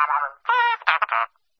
that I was